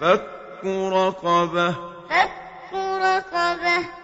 فك رقبة. فك رقبة.